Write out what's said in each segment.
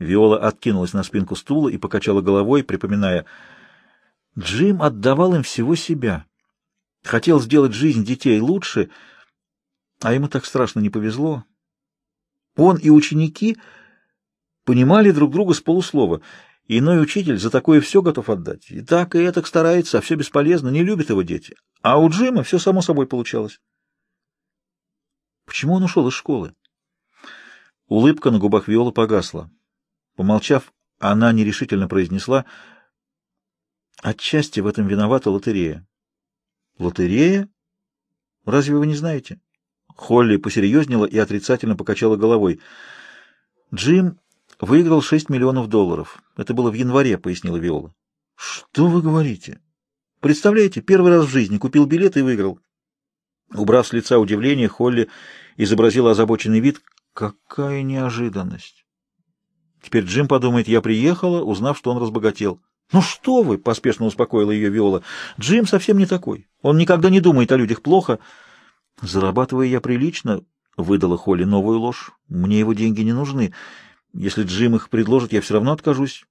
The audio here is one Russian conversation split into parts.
Виола откинулась на спинку стула и покачала головой, припоминая. Джим отдавал им всего себя. Хотел сделать жизнь детей лучше, а ему так страшно не повезло. Он и ученики понимали друг друга с полуслова. Иной учитель за такое все готов отдать. И так, и это старается, а все бесполезно, не любят его дети. А у Джима все само собой получалось. Почему он ушел из школы? Улыбка на губах Виолы погасла. Помолчав, она нерешительно произнесла, «Отчасти в этом виновата лотерея». «Лотерея? Разве вы не знаете?» Холли посерьезнела и отрицательно покачала головой. «Джим выиграл 6 миллионов долларов. Это было в январе», — пояснила Виола. «Что вы говорите? Представляете, первый раз в жизни купил билет и выиграл». Убрав с лица удивление, Холли изобразила озабоченный вид. «Какая неожиданность!» Теперь Джим подумает, я приехала, узнав, что он разбогател. «Ну что вы!» — поспешно успокоила ее Виола. «Джим совсем не такой. Он никогда не думает о людях плохо». «Зарабатывая я прилично», — выдала Холли новую ложь. «Мне его деньги не нужны. Если Джим их предложит, я все равно откажусь.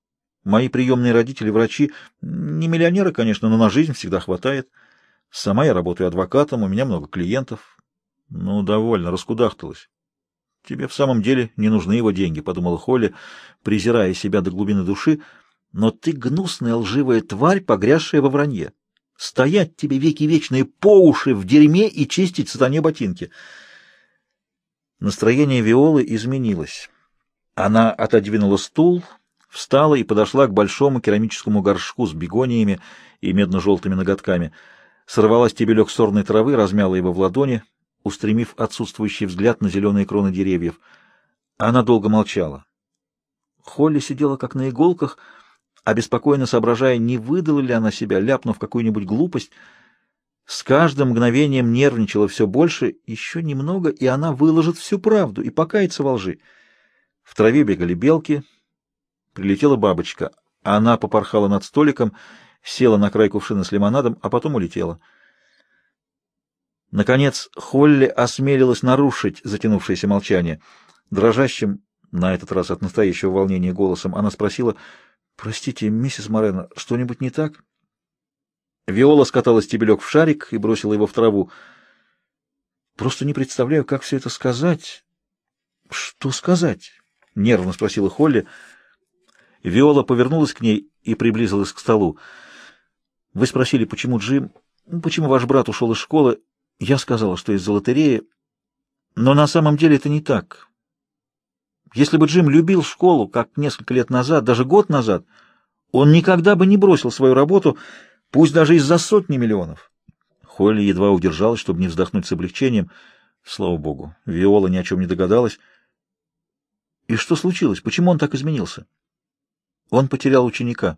Мои приемные родители — врачи. Не миллионеры, конечно, но на жизнь всегда хватает. Сама я работаю адвокатом, у меня много клиентов». «Ну, довольно, раскудахталась». «Тебе в самом деле не нужны его деньги», — подумала Холли, презирая себя до глубины души. «Но ты гнусная лживая тварь, погрязшая во вранье». Стоять тебе веки вечные по уши в дерьме и чистить сатане ботинки. Настроение Виолы изменилось. Она отодвинула стул, встала и подошла к большому керамическому горшку с бегониями и медно-желтыми ноготками. Сорвала стебелек сорной травы, размяла его в ладони, устремив отсутствующий взгляд на зеленые кроны деревьев. Она долго молчала. Холли сидела как на иголках, — обеспокоенно соображая, не выдала ли она себя, ляпнув какую-нибудь глупость. С каждым мгновением нервничала все больше, еще немного, и она выложит всю правду и покается во лжи. В траве бегали белки, прилетела бабочка. Она попорхала над столиком, села на край кувшина с лимонадом, а потом улетела. Наконец Холли осмелилась нарушить затянувшееся молчание. Дрожащим, на этот раз от настоящего волнения голосом, она спросила — «Простите, миссис Морено, что-нибудь не так?» Виола скатала стебелек в шарик и бросила его в траву. «Просто не представляю, как все это сказать». «Что сказать?» — нервно спросила Холли. Виола повернулась к ней и приблизилась к столу. «Вы спросили, почему Джим... Почему ваш брат ушел из школы? Я сказала, что из-за лотереи. Но на самом деле это не так. Если бы Джим любил школу, как несколько лет назад, даже год назад, он никогда бы не бросил свою работу, пусть даже из-за сотни миллионов. Холли едва удержалась, чтобы не вздохнуть с облегчением. Слава богу, Виола ни о чем не догадалась. И что случилось? Почему он так изменился? Он потерял ученика.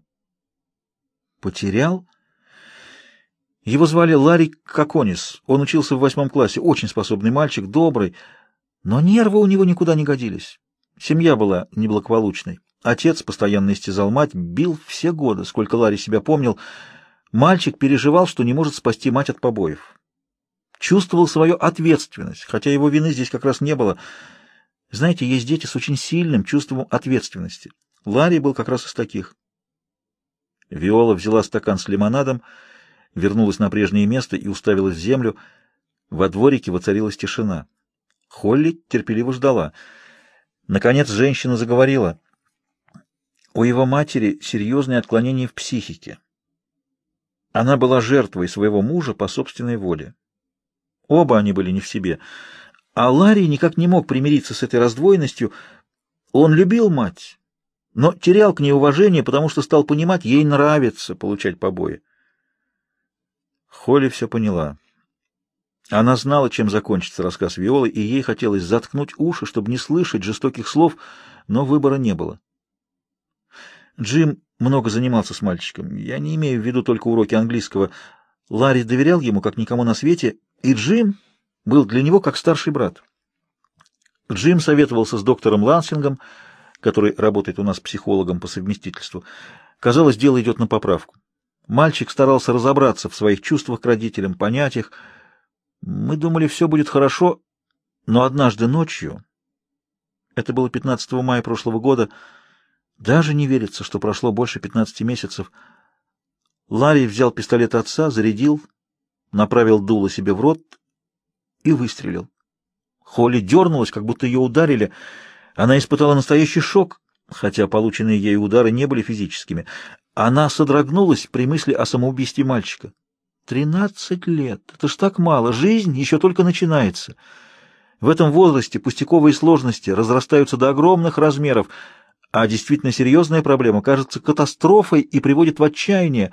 Потерял? Его звали Ларри Коконис. Он учился в восьмом классе. Очень способный мальчик, добрый. Но нервы у него никуда не годились. Семья была неблагополучной. Отец постоянно истязал мать, бил все годы, сколько Ларри себя помнил. Мальчик переживал, что не может спасти мать от побоев. Чувствовал свою ответственность, хотя его вины здесь как раз не было. Знаете, есть дети с очень сильным чувством ответственности. Ларри был как раз из таких. Виола взяла стакан с лимонадом, вернулась на прежнее место и уставилась в землю. Во дворике воцарилась тишина. Холли терпеливо ждала — Наконец женщина заговорила. У его матери серьезные отклонения в психике. Она была жертвой своего мужа по собственной воле. Оба они были не в себе. А Ларри никак не мог примириться с этой раздвоенностью. Он любил мать, но терял к ней уважение, потому что стал понимать, ей нравится получать побои. Холли все поняла. Она знала, чем закончится рассказ Виолы, и ей хотелось заткнуть уши, чтобы не слышать жестоких слов, но выбора не было. Джим много занимался с мальчиком. Я не имею в виду только уроки английского. Ларри доверял ему, как никому на свете, и Джим был для него как старший брат. Джим советовался с доктором Лансингом, который работает у нас психологом по совместительству. Казалось, дело идет на поправку. Мальчик старался разобраться в своих чувствах к родителям, понять их, мы думали, все будет хорошо, но однажды ночью, это было 15 мая прошлого года, Даже не верится, что прошло больше 15 месяцев. Ларри взял пистолет отца, зарядил, направил дуло себе в рот и выстрелил. Холли дернулась, как будто ее ударили. Она испытала настоящий шок, хотя полученные ею удары не были физическими. Она содрогнулась при мысли о самоубийстве мальчика. Тринадцать лет! Это ж так мало! Жизнь еще только начинается. В этом возрасте пустяковые сложности разрастаются до огромных размеров, а действительно серьезная проблема кажется катастрофой и приводит в отчаяние.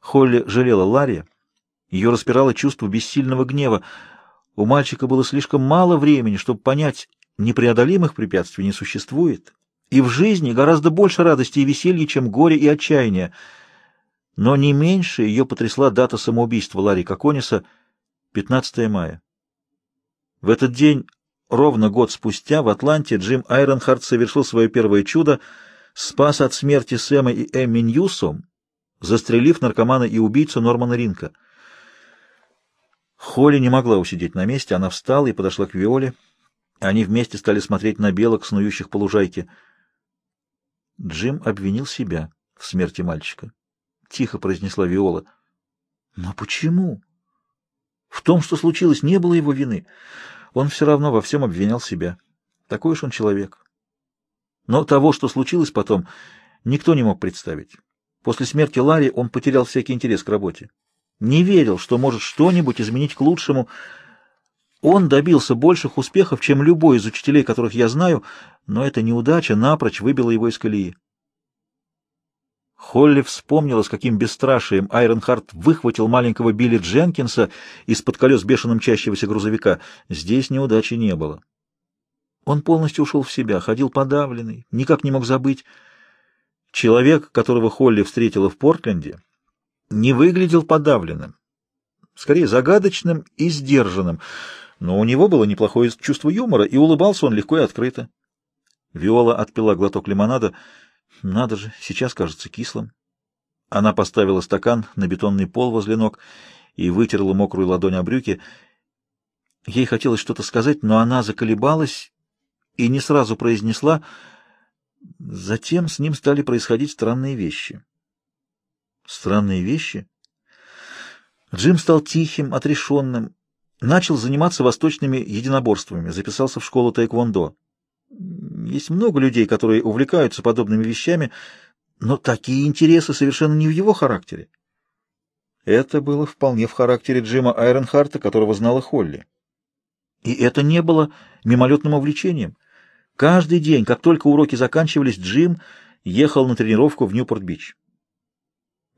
Холли жалела Ларри. Ее распирало чувство бессильного гнева. У мальчика было слишком мало времени, чтобы понять, непреодолимых препятствий не существует, и в жизни гораздо больше радости и веселья, чем горе и отчаяния. Но не меньше ее потрясла дата самоубийства Ларри Кокониса — 15 мая. В этот день, ровно год спустя, в Атланте Джим Айронхард совершил свое первое чудо, спас от смерти Сэма и Эмми Ньюсом, застрелив наркомана и убийцу Нормана Ринка. Холли не могла усидеть на месте, она встала и подошла к Виоле. Они вместе стали смотреть на белок, снующих по лужайке. Джим обвинил себя в смерти мальчика. — тихо произнесла Виола. «Но почему?» В том, что случилось, не было его вины. Он все равно во всем обвинял себя. Такой уж он человек. Но того, что случилось потом, никто не мог представить. После смерти Ларри он потерял всякий интерес к работе. Не верил, что может что-нибудь изменить к лучшему. Он добился больших успехов, чем любой из учителей, которых я знаю, но эта неудача напрочь выбила его из колеи. Холли вспомнила, с каким бесстрашием Айронхард выхватил маленького Билли Дженкинса из-под колес бешено мчащегося грузовика. Здесь неудачи не было. Он полностью ушел в себя, ходил подавленный, никак не мог забыть. Человек, которого Холли встретила в Портленде, не выглядел подавленным, скорее загадочным и сдержанным, но у него было неплохое чувство юмора, и улыбался он легко и открыто. Виола отпила глоток лимонада — надо же, сейчас кажется кислым. Она поставила стакан на бетонный пол возле ног и вытерла мокрую ладонь о брюки. Ей хотелось что-то сказать, но она заколебалась и не сразу произнесла. Затем с ним стали происходить странные вещи. Странные вещи? Джим стал тихим, отрешенным, начал заниматься восточными единоборствами, записался в школу тайквондо. Есть много людей, которые увлекаются подобными вещами, но такие интересы совершенно не в его характере. Это было вполне в характере Джима Айронхарта, которого знала Холли. И это не было мимолетным увлечением. Каждый день, как только уроки заканчивались, Джим ехал на тренировку в Ньюпорт-Бич.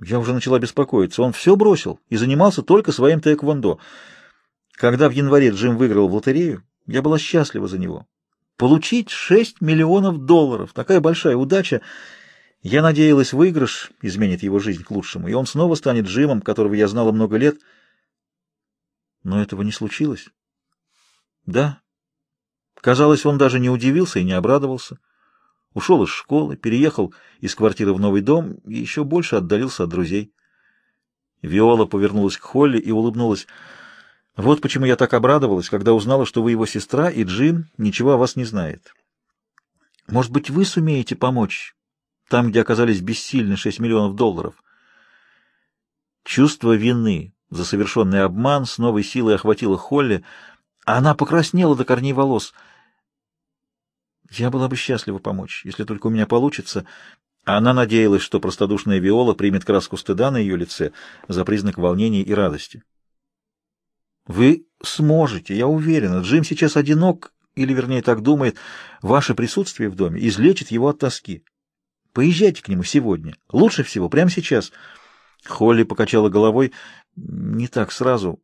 Я уже начала беспокоиться. Он все бросил и занимался только своим тэквондо. Когда в январе Джим выиграл в лотерею, я была счастлива за него. Получить 6 миллионов долларов. Такая большая удача. Я надеялась, выигрыш изменит его жизнь к лучшему, и он снова станет Джимом, которого я знала много лет. Но этого не случилось. Да. Казалось, он даже не удивился и не обрадовался. Ушел из школы, переехал из квартиры в новый дом и еще больше отдалился от друзей. Виола повернулась к Холли и улыбнулась. Вот почему я так обрадовалась, когда узнала, что вы его сестра, и Джим ничего о вас не знает. Может быть, вы сумеете помочь там, где оказались бессильны 6 миллионов долларов? Чувство вины за совершенный обман с новой силой охватило Холли, а она покраснела до корней волос. Я была бы счастлива помочь, если только у меня получится. Она надеялась, что простодушная Виола примет краску стыда на ее лице за признак волнения и радости. Вы сможете, я уверена. Джим сейчас одинок, или, вернее, так думает. Ваше присутствие в доме излечит его от тоски. Поезжайте к нему сегодня. Лучше всего прямо сейчас. Холли покачала головой. Не так сразу.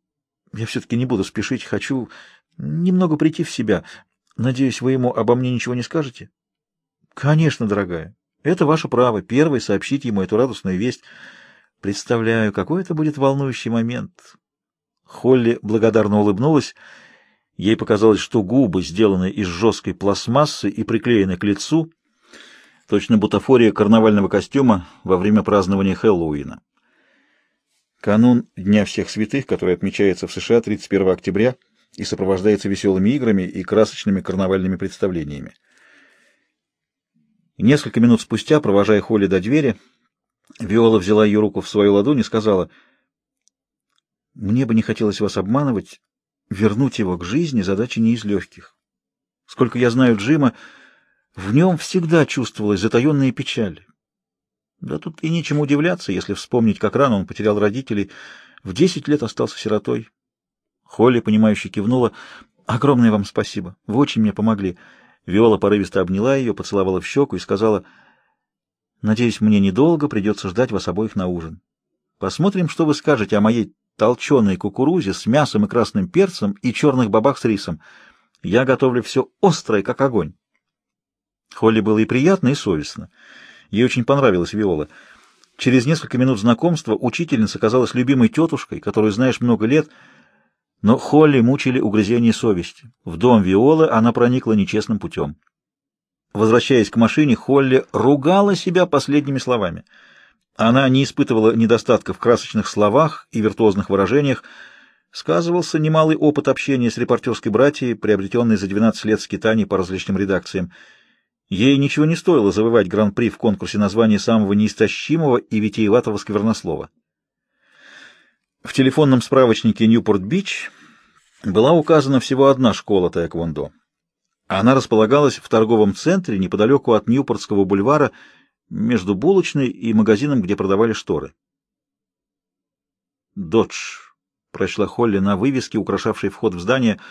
Я все-таки не буду спешить. Хочу немного прийти в себя. Надеюсь, вы ему обо мне ничего не скажете? Конечно, дорогая. Это ваше право. Первый сообщить ему эту радостную весть. Представляю, какой это будет волнующий момент. Холли благодарно улыбнулась. Ей показалось, что губы сделаны из жесткой пластмассы и приклеены к лицу, точно бутафория карнавального костюма во время празднования Хэллоуина. Канун Дня всех святых, который отмечается в США 31 октября и сопровождается веселыми играми и красочными карнавальными представлениями. Несколько минут спустя, провожая Холли до двери, Виола взяла ее руку в свою ладонь и сказала, «Мне бы не хотелось вас обманывать, вернуть его к жизни задача не из легких. Сколько я знаю Джима, в нем всегда чувствовалась затаенная печаль. Да тут и нечему удивляться, если вспомнить, как рано он потерял родителей, в десять лет остался сиротой. Холли, понимающе кивнула. «Огромное вам спасибо. Вы очень мне помогли». Виола порывисто обняла ее, поцеловала в щеку и сказала, «Надеюсь, мне недолго придется ждать вас обоих на ужин. Посмотрим, что вы скажете о моей толченой кукурузе с мясом и красным перцем и черных бабах с рисом. Я готовлю все острое, как огонь». Холли было и приятно, и совестно. Ей очень понравилась Виола. Через несколько минут знакомства учительница казалась любимой тетушкой, которую знаешь много лет, но Холли мучили угрызения совести. В дом Виолы она проникла нечестным путем. Возвращаясь к машине, Холли ругала себя последними словами. Она не испытывала недостатка в красочных словах и виртуозных выражениях. Сказывался немалый опыт общения с репортерской братьей, приобретенный за 12 лет скитаний по различным редакциям. Ей ничего не стоило завоевать гран-при в конкурсе названия самого неистощимого и витиеватого сквернослова. В телефонном справочнике Ньюпорт-Бич была указана всего одна школа таэквондо. Она располагалась в торговом центре неподалеку от Ньюпортского бульвара между булочной и магазином, где продавали шторы. «Додж», — прочла Холли на вывеске, украшавшей вход в здание, —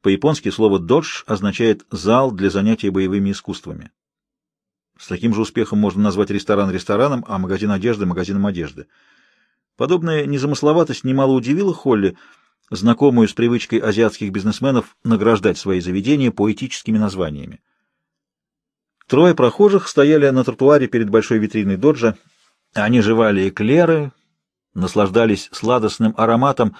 по-японски слово «додж» означает «зал для занятия боевыми искусствами». С таким же успехом можно назвать ресторан рестораном, а магазин одежды — магазином одежды. Подобная незамысловатость немало удивила Холли, знакомую с привычкой азиатских бизнесменов награждать свои заведения поэтическими названиями. Трое прохожих стояли на тротуаре перед большой витриной доджа. Они жевали эклеры, наслаждались сладостным ароматом,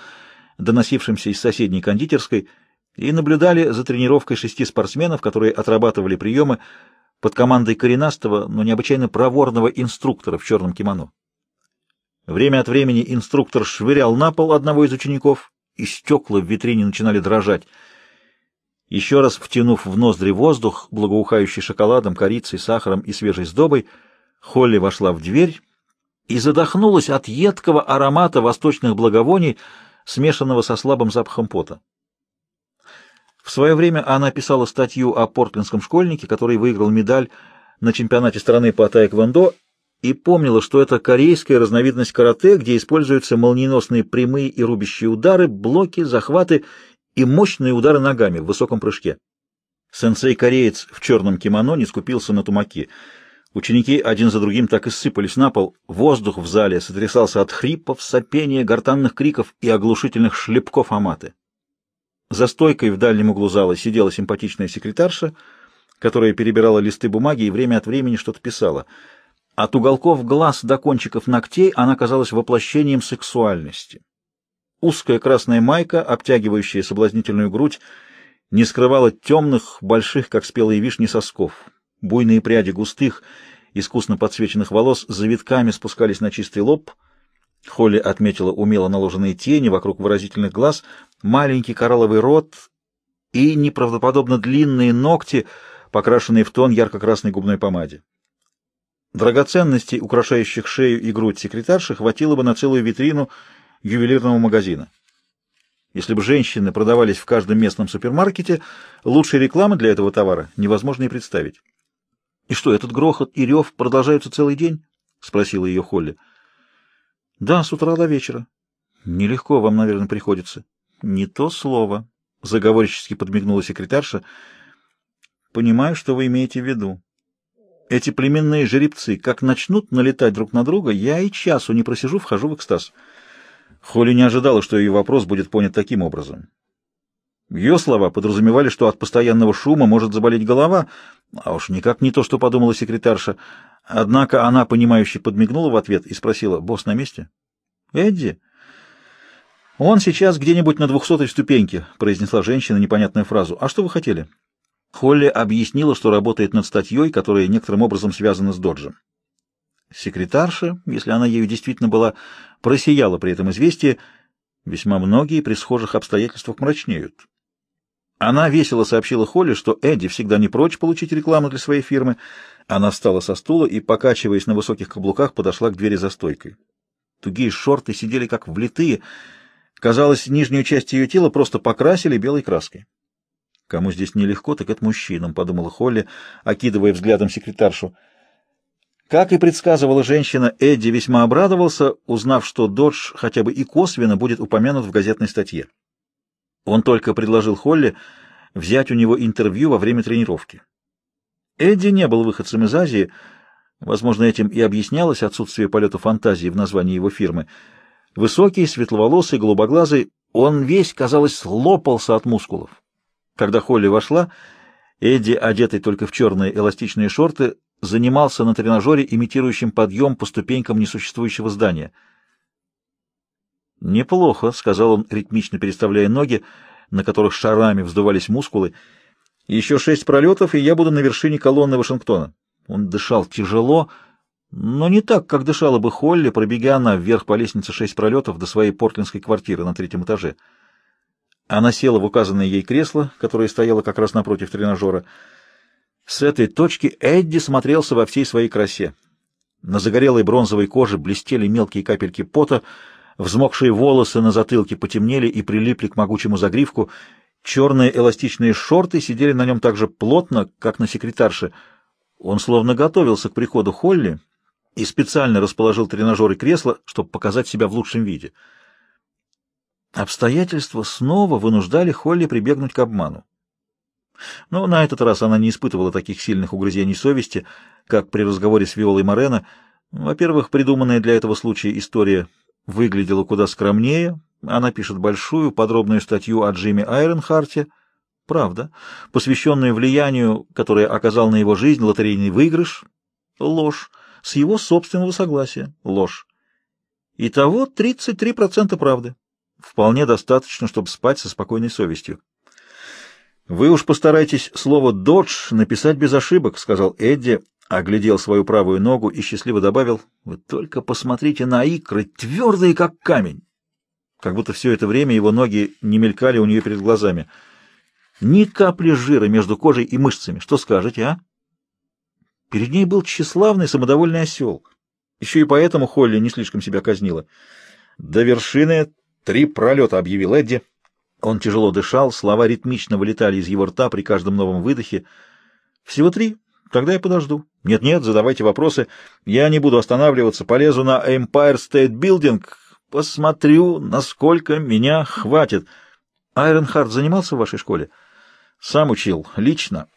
доносившимся из соседней кондитерской — и наблюдали за тренировкой шести спортсменов, которые отрабатывали приемы под командой коренастого, но необычайно проворного инструктора в черном кимоно. Время от времени инструктор швырял на пол одного из учеников, и стекла в витрине начинали дрожать. Еще раз втянув в ноздри воздух, благоухающий шоколадом, корицей, сахаром и свежей сдобой, Холли вошла в дверь и задохнулась от едкого аромата восточных благовоний, смешанного со слабым запахом пота. В свое время она писала статью о портлендском школьнике, который выиграл медаль на чемпионате страны по таэквондо и помнила, что это корейская разновидность карате, где используются молниеносные прямые и рубящие удары, блоки, захваты и мощные удары ногами в высоком прыжке. Сенсей-кореец в черном кимоно не скупился на тумаки. Ученики один за другим так и сыпались на пол. Воздух в зале сотрясался от хрипов, сопения, гортанных криков и оглушительных шлепков аматы. За стойкой в дальнем углу зала сидела симпатичная секретарша, которая перебирала листы бумаги и время от времени что-то писала. От уголков глаз до кончиков ногтей она казалась воплощением сексуальности. Узкая красная майка, обтягивающая соблазнительную грудь, не скрывала темных, больших, как спелые вишни, сосков. Буйные пряди густых, искусно подсвеченных волос завитками спускались на чистый лоб — Холли отметила умело наложенные тени вокруг выразительных глаз, маленький коралловый рот и неправдоподобно длинные ногти, покрашенные в тон ярко-красной губной помаде. Драгоценностей, украшающих шею и грудь секретарши, хватило бы на целую витрину ювелирного магазина. Если бы женщины продавались в каждом местном супермаркете, лучшей рекламы для этого товара невозможно и представить. — И что, этот грохот и рев продолжаются целый день? — спросила ее Холли. — да, с утра до вечера. Нелегко вам, наверное, приходится. Не то слово, заговорчески подмигнула секретарша. Понимаю, что вы имеете в виду. Эти племенные жеребцы, как начнут налетать друг на друга, я и часу не просижу, вхожу в экстаз. Холли не ожидала, что ее вопрос будет понят таким образом. Ее слова подразумевали, что от постоянного шума может заболеть голова, а уж никак не то, что подумала секретарша. Однако она, понимающе подмигнула в ответ и спросила, «Босс на месте?» «Эдди?» «Он сейчас где-нибудь на двухсотой ступеньке», — произнесла женщина непонятную фразу. «А что вы хотели?» Холли объяснила, что работает над статьей, которая некоторым образом связана с Доджем. Секретарша, если она ею действительно была, просияла при этом известие. Весьма многие при схожих обстоятельствах мрачнеют. Она весело сообщила Холли, что Эдди всегда не прочь получить рекламу для своей фирмы. Она встала со стула и, покачиваясь на высоких каблуках, подошла к двери за стойкой. Тугие шорты сидели как влитые. Казалось, нижнюю часть ее тела просто покрасили белой краской. «Кому здесь нелегко, так это мужчинам», — подумала Холли, окидывая взглядом секретаршу. Как и предсказывала женщина, Эдди весьма обрадовался, узнав, что Додж хотя бы и косвенно будет упомянут в газетной статье. Он только предложил Холли взять у него интервью во время тренировки. Эдди не был выходцем из Азии, возможно, этим и объяснялось отсутствие полета фантазии в названии его фирмы. Высокий, светловолосый, голубоглазый, он весь, казалось, лопался от мускулов. Когда Холли вошла, Эдди, одетый только в черные эластичные шорты, занимался на тренажере, имитирующем подъем по ступенькам несуществующего здания. «Неплохо», — сказал он, ритмично переставляя ноги, на которых шарами вздувались мускулы. «Еще шесть пролетов, и я буду на вершине колонны Вашингтона». Он дышал тяжело, но не так, как дышала бы Холли, пробегая она вверх по лестнице шесть пролетов до своей портлендской квартиры на третьем этаже. Она села в указанное ей кресло, которое стояло как раз напротив тренажера. С этой точки Эдди смотрелся во всей своей красе. На загорелой бронзовой коже блестели мелкие капельки пота, взмокшие волосы на затылке потемнели и прилипли к могучему загривку, черные эластичные шорты сидели на нем так же плотно, как на секретарше. Он словно готовился к приходу Холли и специально расположил тренажер и кресло, чтобы показать себя в лучшем виде — Обстоятельства снова вынуждали Холли прибегнуть к обману. Но на этот раз она не испытывала таких сильных угрызений совести, как при разговоре с Виолой Морено. Во-первых, придуманная для этого случая история выглядела куда скромнее. Она пишет большую, подробную статью о Джимми Айронхарте, правда, посвященную влиянию, которое оказал на его жизнь лотерейный выигрыш, ложь, с его собственного согласия, ложь. Итого 33% правды вполне достаточно, чтобы спать со спокойной совестью. «Вы уж постарайтесь слово «додж» написать без ошибок», — сказал Эдди, оглядел свою правую ногу и счастливо добавил, «Вы только посмотрите на икры, твердые, как камень». Как будто все это время его ноги не мелькали у нее перед глазами. Ни капли жира между кожей и мышцами. Что скажете, а? Перед ней был тщеславный, самодовольный осел. Еще и поэтому Холли не слишком себя казнила. До вершины «Три пролета», — объявил Эдди. Он тяжело дышал, слова ритмично вылетали из его рта при каждом новом выдохе. «Всего три? Тогда я подожду». «Нет-нет, задавайте вопросы. Я не буду останавливаться. Полезу на Empire State Building. Посмотрю, насколько меня хватит». Айронхард занимался в вашей школе? Сам учил, лично.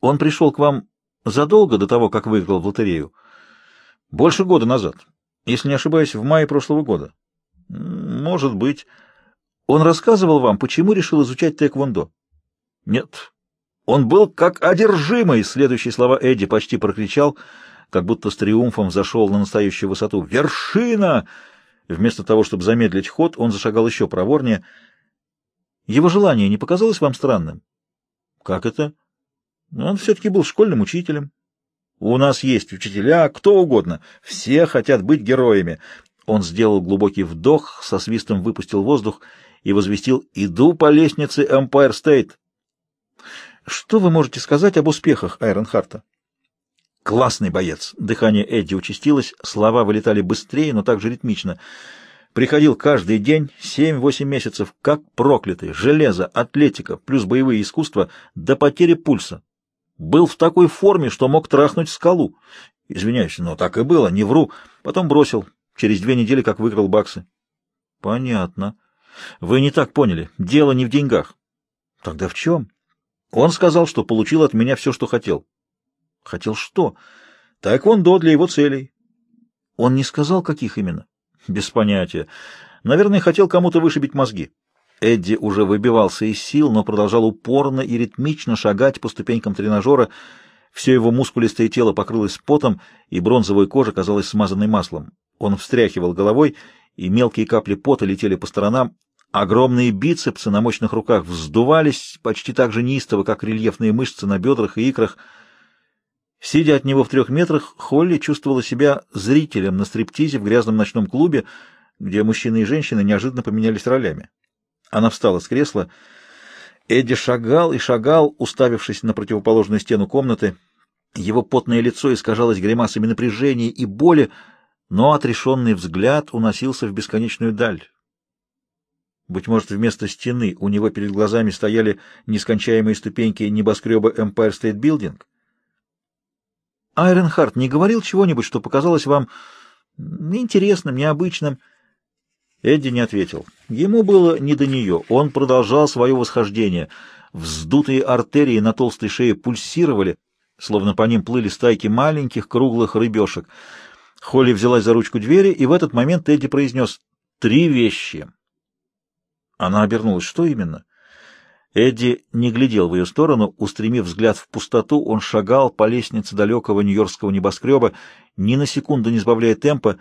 Он пришел к вам задолго до того, как выиграл в лотерею? Больше года назад. Если не ошибаюсь, в мае прошлого года. Может быть. Он рассказывал вам, почему решил изучать тэквондо? Нет. Он был как одержимый, следующие слова Эдди почти прокричал, как будто с триумфом зашел на настоящую высоту. Вершина! Вместо того, чтобы замедлить ход, он зашагал еще проворнее. Его желание не показалось вам странным? Как это? Он все-таки был школьным учителем. У нас есть учителя, кто угодно. Все хотят быть героями. Он сделал глубокий вдох, со свистом выпустил воздух и возвестил «Иду по лестнице Empire State». Что вы можете сказать об успехах Айронхарта? Классный боец. Дыхание Эдди участилось, слова вылетали быстрее, но также ритмично. Приходил каждый день, семь-восемь месяцев, как проклятый. Железо, атлетика, плюс боевые искусства, до потери пульса. Был в такой форме, что мог трахнуть скалу. Извиняюсь, но так и было, не вру. Потом бросил, Через две недели как выиграл баксы. Понятно. Вы не так поняли. Дело не в деньгах. Тогда в чем? Он сказал, что получил от меня все, что хотел. Хотел что? Так он до для его целей. Он не сказал, каких именно? Без понятия. Наверное, хотел кому-то вышибить мозги. Эдди уже выбивался из сил, но продолжал упорно и ритмично шагать по ступенькам тренажера. Все его мускулистое тело покрылось потом, и бронзовая кожа казалась смазанной маслом. Он встряхивал головой, и мелкие капли пота летели по сторонам. Огромные бицепсы на мощных руках вздувались почти так же неистово, как рельефные мышцы на бедрах и икрах. Сидя от него в трех метрах, Холли чувствовала себя зрителем на стриптизе в грязном ночном клубе, где мужчины и женщины неожиданно поменялись ролями. Она встала с кресла. Эдди шагал и шагал, уставившись на противоположную стену комнаты. Его потное лицо искажалось гримасами напряжения и боли, но отрешенный взгляд уносился в бесконечную даль. Быть может, вместо стены у него перед глазами стояли нескончаемые ступеньки небоскреба Empire State Building? Айренхард не говорил чего-нибудь, что показалось вам интересным, необычным? Эдди не ответил. Ему было не до нее. Он продолжал свое восхождение. Вздутые артерии на толстой шее пульсировали, словно по ним плыли стайки маленьких круглых рыбешек. Холли взялась за ручку двери, и в этот момент Эдди произнес «Три вещи». Она обернулась. Что именно? Эдди не глядел в ее сторону. Устремив взгляд в пустоту, он шагал по лестнице далекого нью-йоркского небоскреба, ни на секунду не сбавляя темпа.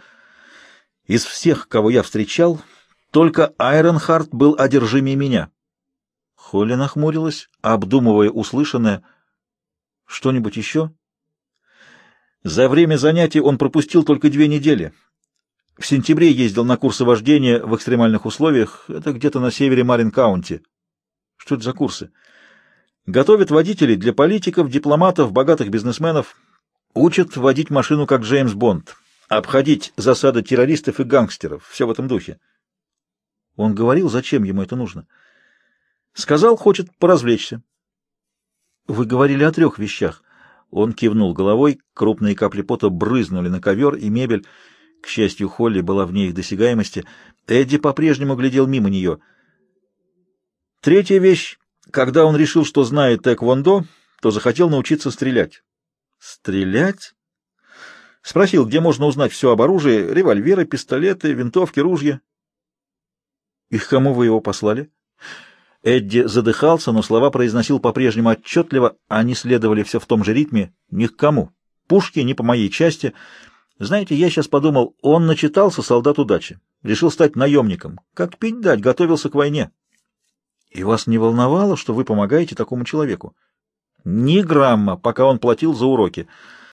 Из всех, кого я встречал, только Айронхард был одержимее меня. Холли нахмурилась, обдумывая услышанное. Что-нибудь еще? За время занятий он пропустил только две недели. В сентябре ездил на курсы вождения в экстремальных условиях. Это где-то на севере Марин-Каунти. Что это за курсы? Готовят водителей для политиков, дипломатов, богатых бизнесменов. Учат водить машину, как Джеймс Бонд. Обходить засады террористов и гангстеров. Все в этом духе. Он говорил, зачем ему это нужно. Сказал, хочет поразвлечься. Вы говорили о трех вещах. Он кивнул головой, крупные капли пота брызнули на ковер и мебель. К счастью, Холли была вне их досягаемости. Эдди по-прежнему глядел мимо нее. Третья вещь. Когда он решил, что знает тэквондо, то захотел научиться стрелять. Стрелять? Спросил, где можно узнать все об оружии, револьверы, пистолеты, винтовки, ружья. И к кому вы его послали? Эдди задыхался, но слова произносил по-прежнему отчетливо, они следовали все в том же ритме. Ни к кому. Пушки не по моей части — знаете, я сейчас подумал, он начитался солдат удачи, решил стать наемником. Как пить дать, готовился к войне. И вас не волновало, что вы помогаете такому человеку? Ни грамма, пока он платил за уроки.